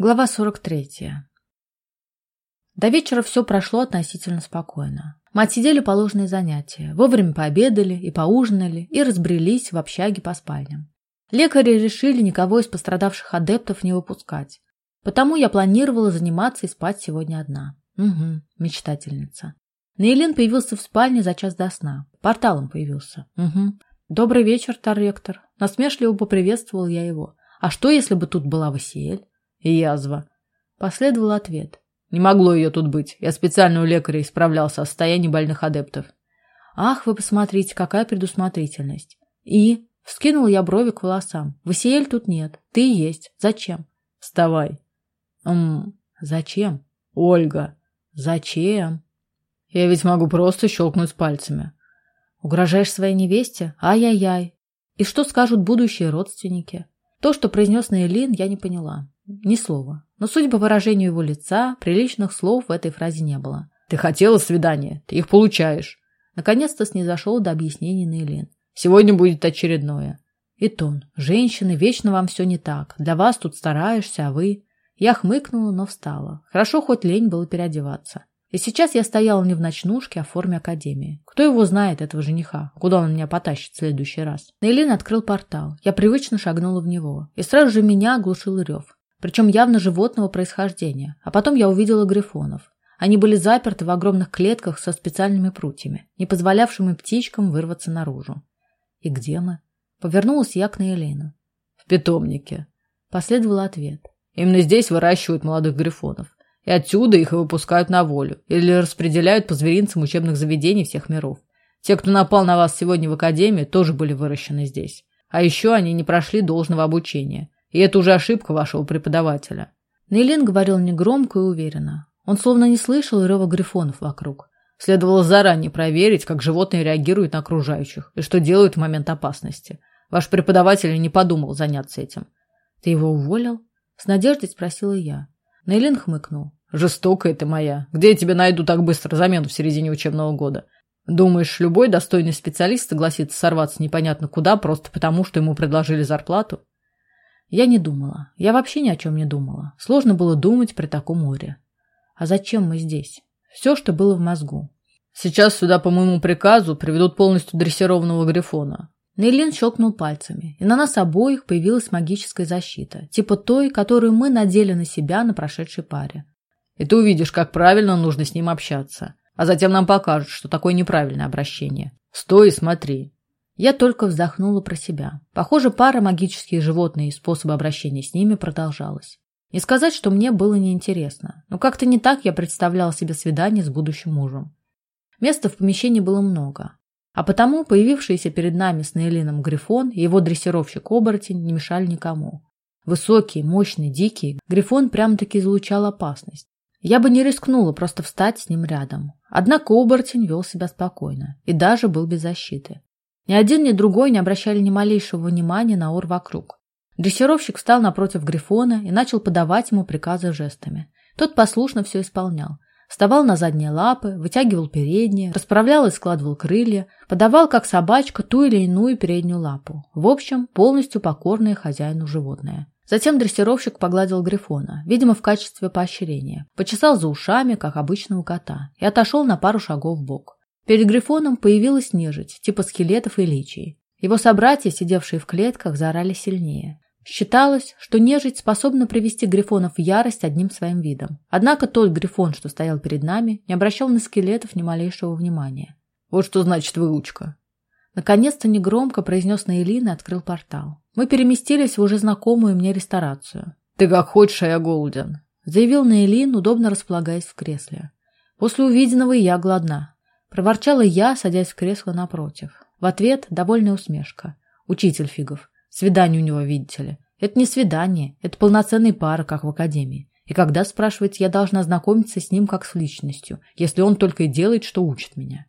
Глава 43. До вечера все прошло относительно спокойно. Мы отсидели положенные занятия, вовремя пообедали и поужинали, и разбрелись в общаге по спальням. Лекари решили никого из пострадавших адептов не выпускать. Потому я планировала заниматься и спать сегодня одна. Угу, мечтательница. Нейлин появился в спальне за час до сна. Порталом появился. Угу. Добрый вечер, Тарректор. Насмешливо поприветствовал я его. А что, если бы тут была Васиэль? Язва. Последовал ответ. Не могло ее тут быть. Я специально у лекаря исправлялся о состоянии больных адептов. Ах, вы посмотрите, какая предусмотрительность. И... Вскинул я брови к волосам. Васиэль тут нет. Ты есть. Зачем? Вставай. Ммм, зачем? Ольга. Зачем? Я ведь могу просто щелкнуть пальцами. Угрожаешь своей невесте? Ай-яй-яй. И что скажут будущие родственники? То, что произнес Наилин, я не поняла. Ни слова. Но, судя по выражению его лица, приличных слов в этой фразе не было. «Ты хотела свидания, ты их получаешь». Наконец-то снизошел до объяснений Нейлин. «Сегодня будет очередное». И тон. «Женщины, вечно вам все не так. Для вас тут стараешься, а вы...» Я хмыкнула, но встала. Хорошо, хоть лень было переодеваться. И сейчас я стояла не в ночнушке, а в форме академии. Кто его знает, этого жениха? Куда он меня потащит в следующий раз? Нейлин открыл портал. Я привычно шагнула в него. И сразу же меня оглушил рев причем явно животного происхождения. А потом я увидела грифонов. Они были заперты в огромных клетках со специальными прутьями, не позволявшими птичкам вырваться наружу. И где мы? Повернулась я к Наелену. В питомнике. Последовал ответ. Именно здесь выращивают молодых грифонов. И отсюда их и выпускают на волю. Или распределяют по зверинцам учебных заведений всех миров. Те, кто напал на вас сегодня в академии, тоже были выращены здесь. А еще они не прошли должного обучения. И это уже ошибка вашего преподавателя. Нейлин говорил негромко и уверенно. Он словно не слышал рева грифонов вокруг. Следовало заранее проверить, как животные реагируют на окружающих и что делают в момент опасности. Ваш преподаватель не подумал заняться этим. Ты его уволил? С надеждой спросила я. Нейлин хмыкнул. Жестокая ты моя. Где я тебе найду так быстро замену в середине учебного года? Думаешь, любой достойный специалист согласится сорваться непонятно куда просто потому, что ему предложили зарплату? Я не думала. Я вообще ни о чем не думала. Сложно было думать при таком море. А зачем мы здесь? Все, что было в мозгу. Сейчас сюда по моему приказу приведут полностью дрессированного грифона. Нейлин щелкнул пальцами, и на нас обоих появилась магическая защита, типа той, которую мы надели на себя на прошедшей паре. И ты увидишь, как правильно нужно с ним общаться. А затем нам покажут, что такое неправильное обращение. Стой и смотри. Я только вздохнула про себя. Похоже, пара магических животных и способы обращения с ними продолжалась. Не сказать, что мне было неинтересно, но как-то не так я представляла себе свидание с будущим мужем. Места в помещении было много, а потому появившийся перед нами с Нейлином Грифон и его дрессировщик-оборотень не мешали никому. Высокий, мощный, дикий, Грифон прям-таки излучал опасность. Я бы не рискнула просто встать с ним рядом. Однако оборотень вел себя спокойно и даже был без защиты. Ни один, ни другой не обращали ни малейшего внимания на ор вокруг. Дрессировщик встал напротив Грифона и начал подавать ему приказы жестами. Тот послушно все исполнял. Вставал на задние лапы, вытягивал передние, расправлял и складывал крылья, подавал, как собачка, ту или иную переднюю лапу. В общем, полностью покорное хозяину животное. Затем дрессировщик погладил Грифона, видимо, в качестве поощрения, почесал за ушами, как обычного кота, и отошел на пару шагов в бок. Перед Грифоном появилась нежить, типа скелетов и личий. Его собратья, сидевшие в клетках, заорали сильнее. Считалось, что нежить способна привести Грифонов в ярость одним своим видом. Однако тот Грифон, что стоял перед нами, не обращал на скелетов ни малейшего внимания. «Вот что значит выучка!» Наконец-то негромко произнес Наилин и открыл портал. Мы переместились в уже знакомую мне ресторацию. «Ты как хочешь, а я голоден», — заявил Наилин, удобно располагаясь в кресле. «После увиденного я голодна. Проворчала я, садясь в кресло напротив. В ответ довольная усмешка. Учитель Фигов. Свидание у него, видите ли. Это не свидание, это полноценная пара, как в академии. И когда, спрашиваете, я должна знакомиться с ним как с личностью, если он только и делает, что учит меня.